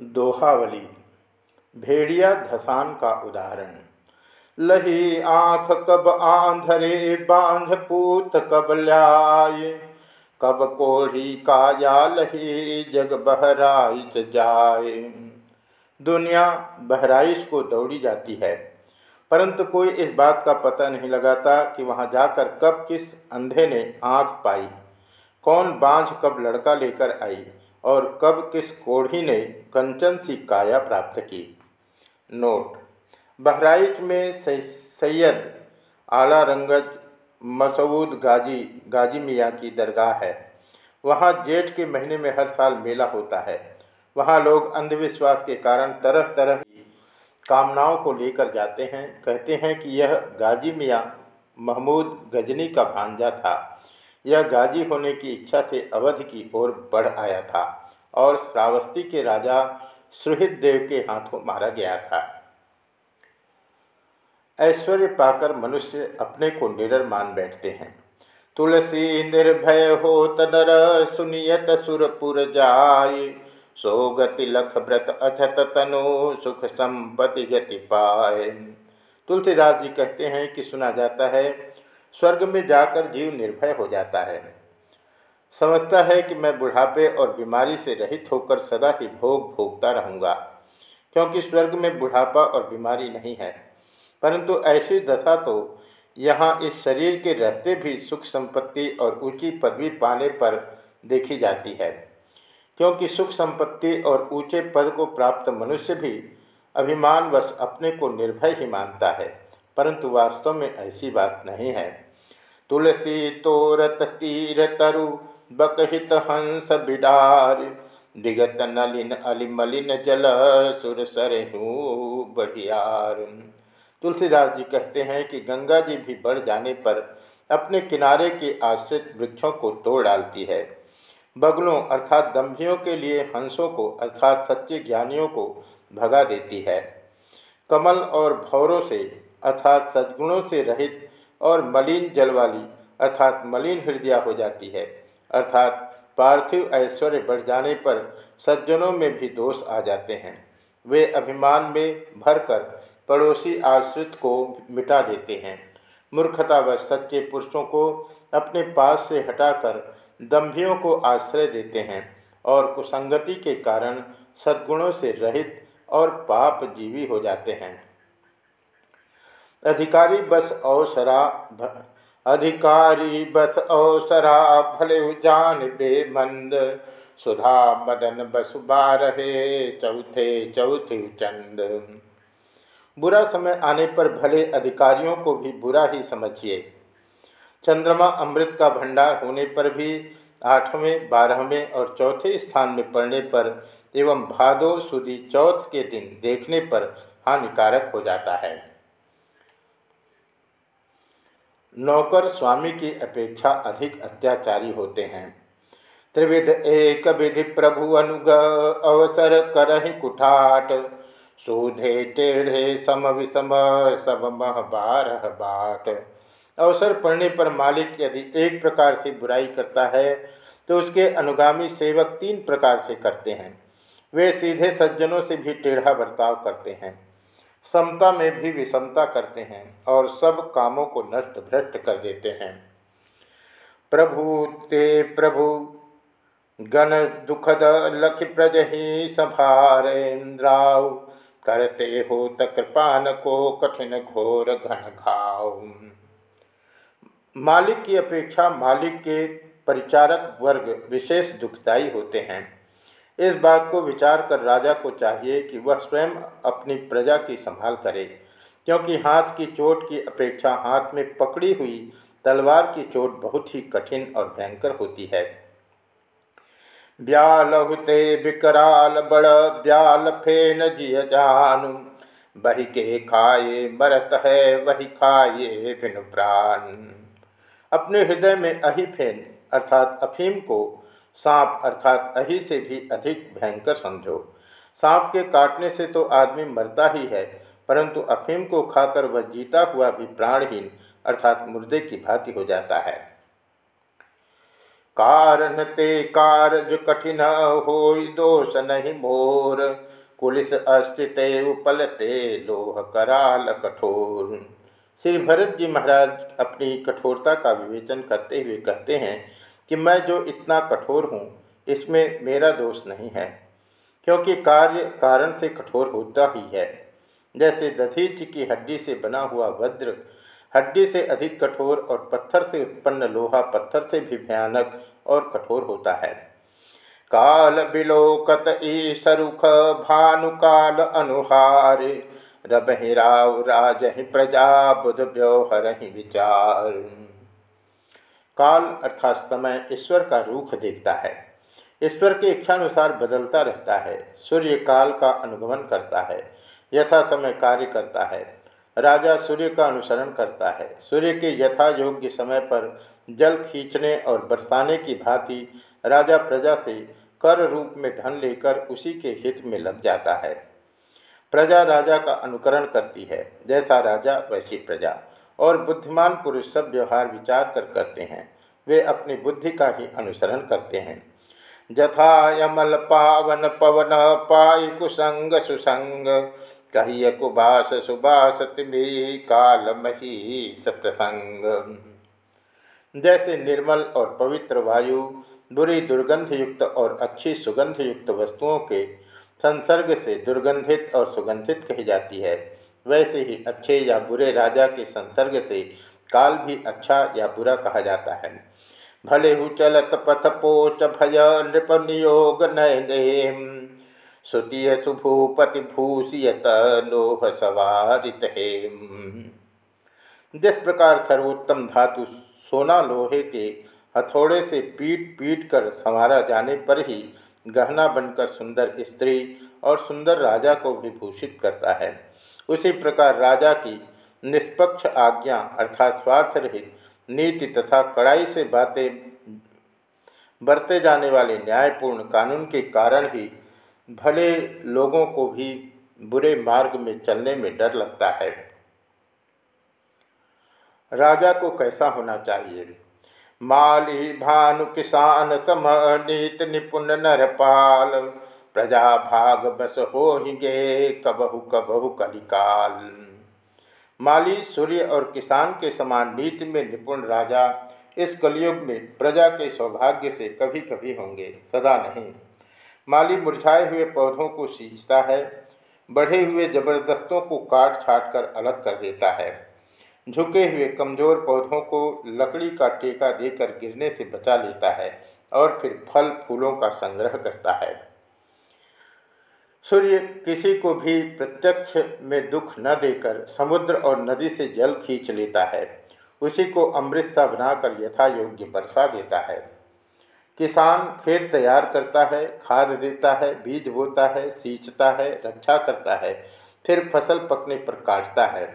दोहावली। भेड़िया धसान का उदाहरण। लही आँख कब आंधरे बाँध पूत कब ल्याय कब कोढ़ी काया, लही जग बहराइच जाए। दुनिया बहराइश को दौड़ी जाती है, परंतु कोई इस बात का पता नहीं लगाता कि वहाँ जाकर कब किस अंधे ने आँख पाई। कौन बांझ कब लड़का लेकर आई। और कब किस कोढ़ी ने कंचन सी काया प्राप्त की? नोट। बहराइच में सैयद आला रंगज मसऊद गाजी गाजी मियाँ की दरगाह है। वहाँ जेठ के महीने में हर साल मेला होता है। वहाँ लोग अंधविश्वास के कारण तरह तरह की कामनाओं को लेकर जाते हैं, कहते हैं कि यह गाजी मियाँ महमूद गजनी का भांजा था। यह गाजी होने की इच्छा से अवध की ओर बढ़ आया था और श्रावस्ती के राजा सुहित देव के हाथों मारा गया था। ऐश्वर्य पाकर मनुष्य अपने को निडर मान बैठते हैं। तुलसी निर्भय हो तदर सुनियत सुरपुर जाय। सोगति लख व्रत अछत तनु, सुख संपति गति पाए तुलसीदास जी कहते हैं कि सुना जाता है स्वर्ग में जाकर जीव निर्भय हो जाता है। समझता है कि मैं बुढ़ापे और बीमारी से रहित होकर सदा ही भोग भोगता रहूँगा, क्योंकि स्वर्ग में बुढ़ापा और बीमारी नहीं है। परंतु ऐसी दशा तो यहाँ इस शरीर के रहते भी सुख संपत्ति और ऊँची पदवी पाने पर देखी जाती है, क्योंकि सुख संपत्ति और ऊँचे पद को प्राप्त मनुष्य भी अभिमानवश अपने को निर्भय ही मानता है। परंतु वास्तव में ऐसी बात नहीं है। तुलसी तोरत तीर तरु, बकहित हंस बिडार, दिगत नलिन अलिमलिन जल सुर सरहू बढ़ियार। तुलसीदास जी कहते हैं कि गंगा जी भी बढ़ जाने पर अपने किनारे के आश्रित वृक्षों को तोड़ डालती है। बगलों अर्थात दम्भियों के लिए हंसों को अर्थात सच्चे ज्ञानियों को भगा देती है। कमल और भौरों से अर्थात सद्गुणों से रहित और मलिन जल वाली अर्थात मलिन हृदय हो जाती है। अर्थात पार्थिव ऐश्वर्य बढ़ जाने पर सज्जनों में भी दोष आ जाते हैं। वे अभिमान में भरकर पड़ोसी आश्रित को मिटा देते हैं। मूर्खता व सच्चे पुरुषों को अपने पास से हटाकर दम्भियों को आश्रय देते हैं और कुसंगति के कारण सद्गुणों से रहित और पाप जीवी हो जाते हैं। अधिकारी बस अवसरा अधिकारी बस अवसरा, भले जान बे मंद। सुधा मदन बसुबा रहे चौथे चौथे चंद। बुरा समय आने पर भले अधिकारियों को भी बुरा ही समझिए। चंद्रमा अमृत का भंडार होने पर भी आठवें, बारहवें और चौथे स्थान में पड़ने पर एवं भादो सुदी चौथ के दिन देखने पर हानिकारक हो जाता है। नौकर स्वामी की अपेक्षा अधिक अत्याचारी होते हैं। त्रिविध एक विधि प्रभु अनुग, अवसर करहि कुठाट। सूधे, टेढ़े, सम विषम सब मह बारह बाट। अवसर पड़ने पर मालिक यदि एक प्रकार से बुराई करता है तो उसके अनुगामी सेवक तीन प्रकार से करते हैं। वे सीधे सज्जनों से भी टेढ़ा बर्ताव करते हैं। समता में भी विषमता करते हैं और सब कामों को नष्ट भ्रष्ट कर देते हैं। प्रभु, ते प्रभु, गण दुखद लख प्रज ही सभारेन्द्राव करते हो तकृपान को कठिन घोर घन घाव। मालिक की अपेक्षा मालिक के परिचारक वर्ग विशेष दुखदायी होते हैं। इस बात को विचार कर राजा को चाहिए कि वह स्वयं अपनी प्रजा की संभाल करे, क्योंकि हाथ की चोट की अपेक्षा हाथ में पकड़ी हुई तलवार की चोट बहुत ही कठिन और भयंकर होती है। ब्याल हुते बिकराल, बड़ ब्याल फेन जिय जानु, बही के खाए मरत है, वही खाए बिन प्राण। अपने हृदय में अही फेन, अर्थात अफीम को सांप अर्थात अही से भी अधिक भयंकर समझो सांप के काटने से तो आदमी मरता ही है, परंतु अफीम को खाकर वह जीता हुआ भी प्राणहीन, अर्थात मुर्दे की भांति हो जाता है। कारण ते कारज कठिन हो दोष नहीं मोर। कुलिस अस्थित उपलते लोह कराल कठोर। श्री भरत जी महाराज अपनी कठोरता का विवेचन करते हुए कहते हैं कि मैं जो इतना कठोर हूँ, इसमें मेरा दोष नहीं है, क्योंकि कार्य कारण से कठोर होता ही है। जैसे दधीच की हड्डी से बना हुआ वज्र, हड्डी से अधिक कठोर और पत्थर से उत्पन्न लोहा पत्थर से भी भयानक और कठोर होता है। काल बिलोकत ईसरुख भानुकाल अनुहार रबहि राव राज प्रजा बुध व्यवहर विचार। काल अर्थात समय ईश्वर का रूख देखता है। ईश्वर के इच्छानुसार बदलता रहता है। सूर्य काल का अनुगमन करता है। यथा समय कार्य करता है। राजा सूर्य का अनुसरण करता है। सूर्य के यथा योग्य समय पर जल खींचने और बरसाने की भांति राजा प्रजा से कर रूप में धन लेकर उसी के हित में लग जाता है। प्रजा राजा का अनुकरण करती है। जैसा राजा, वैसी प्रजा। और बुद्धिमान पुरुष सब व्यवहार विचार कर करते हैं। वे अपनी बुद्धि का ही अनुसरण करते हैं। जथा यमल पावन पवन पाई कुसंग सुसंग, कहिय कुबास सुबास काल मही सप्रसंग जैसे निर्मल और पवित्र वायु बुरी दुर्गंध युक्त और अच्छी सुगंध युक्त वस्तुओं के संसर्ग से दुर्गंधित और सुगंधित कही जाती है वैसे ही अच्छे या बुरे राजा के संसर्ग से काल भी अच्छा या बुरा कहा जाता है। भले हु चलत पथ पोच भय नृप नियोग सुतीय सुभूपति भूषियत लोह सवारित जिस प्रकार सर्वोत्तम धातु सोना लोहे के हथौड़े से पीट पीट कर संवारा जाने पर ही गहना बनकर सुंदर स्त्री और सुंदर राजा को भी भूषित करता है। उसी प्रकार राजा की निष्पक्ष आज्ञा अर्थात स्वार्थ रहित नीति तथा कड़ाई से बातें बरते जाने वाले न्यायपूर्ण कानून के कारण ही भले लोगों को भी बुरे मार्ग में चलने में डर लगता है। राजा को कैसा होना चाहिए? माली भानु किसान सम नीत निपुण, नरपाल प्रजा भाग बस हो हिंगे कबहु कबहु कलिकाल। माली, सूर्य और किसान के समान नीति में निपुण राजा इस कलयुग में प्रजा के सौभाग्य से कभी कभी होंगे, सदा नहीं। माली मुरझाए हुए पौधों को सींचता है, बढ़े हुए जबरदस्तों को काट छाट कर अलग कर देता है। झुके हुए कमज़ोर पौधों को लकड़ी का टेका देकर गिरने से बचा लेता है और फिर फल, फूलों का संग्रह करता है। सूर्य किसी को भी प्रत्यक्ष में दुख न देकर समुद्र और नदी से जल खींच लेता है। उसी को अमृत सा बनाकर यथा योग्य बरसा देता है। किसान खेत तैयार करता है, खाद देता है, बीज बोता है, सींचता है, रक्षा करता है, फिर फ़सल पकने पर काटता है।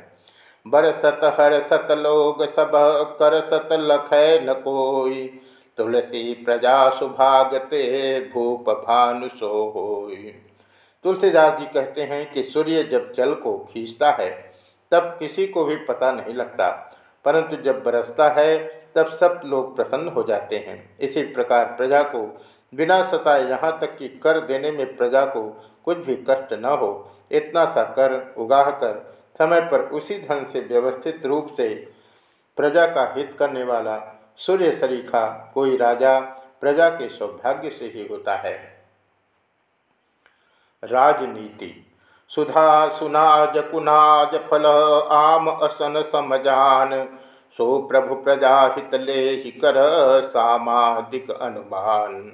बरसत हर सत लोग सब कर सत लख न कोई, तुलसी प्रजा सुभागते भूप भानु सो होई। तुलसीदास जी कहते हैं कि सूर्य जब जल को खींचता है, तब किसी को भी पता नहीं लगता। परंतु जब बरसता है, तब सब लोग प्रसन्न हो जाते हैं। इसी प्रकार प्रजा को बिना सताए यहाँ तक कि कर देने में प्रजा को कुछ भी कष्ट न हो, इतना सा कर उगाह कर समय पर उसी धन से व्यवस्थित रूप से प्रजा का हित करने वाला सूर्य सरीखा कोई राजा प्रजा के सौभाग्य से ही होता है। राजनीति। सुधा सुनाज कुनाज फल, आम असन समजान। सो प्रभु प्रजा हित ले कर सामाजिक अनुमान।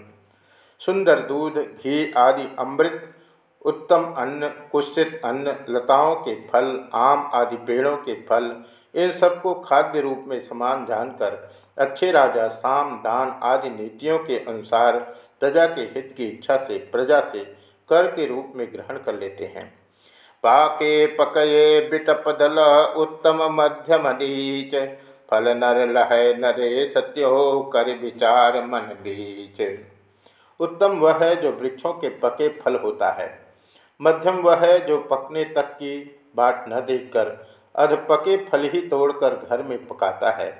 सुंदर दूध, घी आदि अमृत, उत्तम अन्न कुत्सित अन्न, लताओं के फल, आम आदि पेड़ों के फल, इन सबको खाद्य रूप में समान जानकर अच्छे राजा, साम, दान आदि नीतियों के अनुसार प्रजा के हित की इच्छा से, प्रजा से कर के रूप में ग्रहण कर लेते हैं। पाके पकये बिटप दल उत्तम मध्यम नीच, फल नर लह नरे सत्यो कर विचार मन बीच। उत्तम वह है जो वृक्षों के पके फल होता है। मध्यम वह है जो पकने तक की बाट न देखकर अध पके फल ही तोड़कर घर में पकाता है।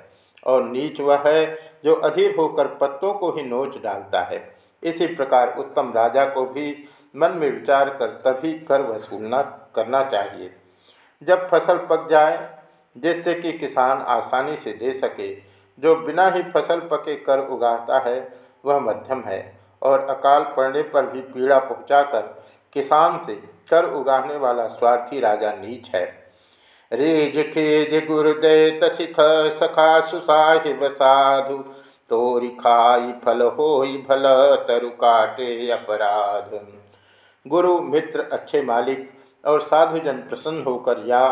और नीच वह है जो अधीर होकर पत्तों को ही नोच डालता है। इसी प्रकार उत्तम राजा को भी मन में विचार कर तभी कर वसूलना करना चाहिए। जब फ़सल पक जाए, जिससे कि किसान आसानी से दे सके, जो बिना ही फ़सल पके कर उगाता है, वह मध्यम है और अकाल पड़ने पर भी पीड़ा पहुँचाकर किसान से कर उगाने वाला स्वार्थी राजा नीच है। रेज खेज गुरुदैत सिख सखा सुसाहिब साधु, तोरि खाई फल हो भल, तरु काटे अपराध। गुरु, मित्र, अच्छे मालिक और साधुजन प्रसन्न होकर या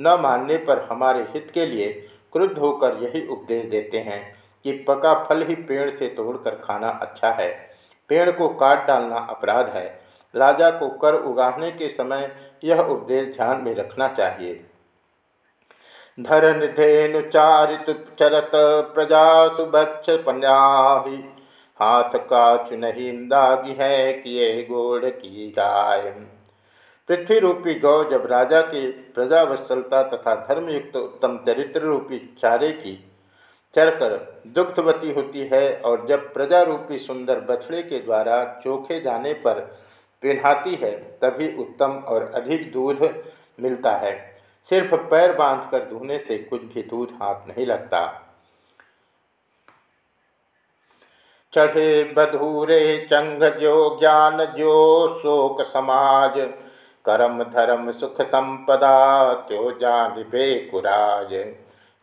न मानने पर हमारे हित के लिए क्रुद्ध होकर यही उपदेश देते हैं कि पका फल ही पेड़ से तोड़कर खाना अच्छा है। पेड़ को काट डालना अपराध है। राजा को कर उगाने के समय यह उपदेश ध्यान में रखना चाहिए। धरन धेनु चारित चरत प्रजा सुभक्ष पन्याही। हाथ का चुनही दागी है किए गोड़ की गाय पृथ्वी रूपी गौ जब राजा के प्रजावत्सलता तथा धर्मयुक्त उत्तम चरित्र रूपी चारे की चरकर दुग्धवती होती है और जब प्रजा रूपी सुंदर बछड़े के द्वारा चोखे जाने पर पिन्हाती है, तभी उत्तम और अधिक दूध मिलता है। सिर्फ़ पैर बांधकर धोने से कुछ भी दूध हाथ नहीं लगता। चढ़े बधूरे चंग जो ज्ञान जो शोक समाज। करम धर्म सुख संपदा त्यो जान कुराज।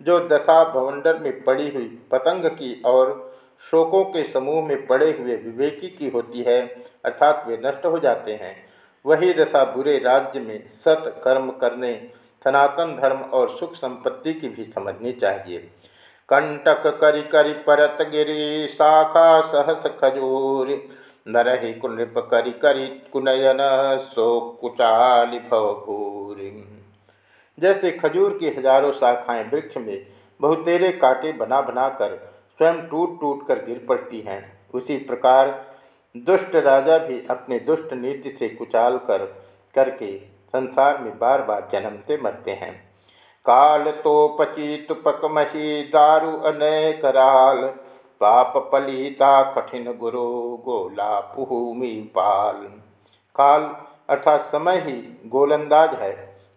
जो दशा भवंडर में पड़ी हुई पतंग की और शोकों के समूह में पड़े हुए विवेकी की होती है, अर्थात वे नष्ट हो जाते हैं। वही दशा बुरे राज्य में सत कर्म करने, सनातन धर्म और सुख संपत्ति की भी समझनी चाहिए। कंटक करि करि परत गिरी, शाखा सहस खजूर। नरहि कुनृप करि करि कुनयन, सो कुचाली जैसे खजूर की हज़ारों शाखाएँ वृक्ष में बहुतेरे कांटे बना बनाकर स्वयं टूट टूट कर गिर पड़ती हैं, उसी प्रकार दुष्ट राजा भी अपने दुष्ट नीति से कुचाल कर, करके संसार में बार बार जन्मते मरते हैं। काल तो पची तुपक मही दारु अनय कराल पाप पलीता कठिन गुरु गोला पुहूमि पाल। काल अर्थात समय ही गोलंदाज है,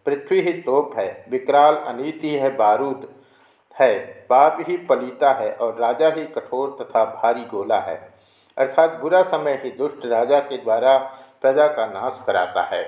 पृथ्वी ही तोप है, विकराल अनीति है, बारूद है, पाप ही पलीता है और राजा ही कठोर तथा भारी गोला है। अर्थात बुरा समय ही दुष्ट राजा के द्वारा प्रजा का नाश कराता है।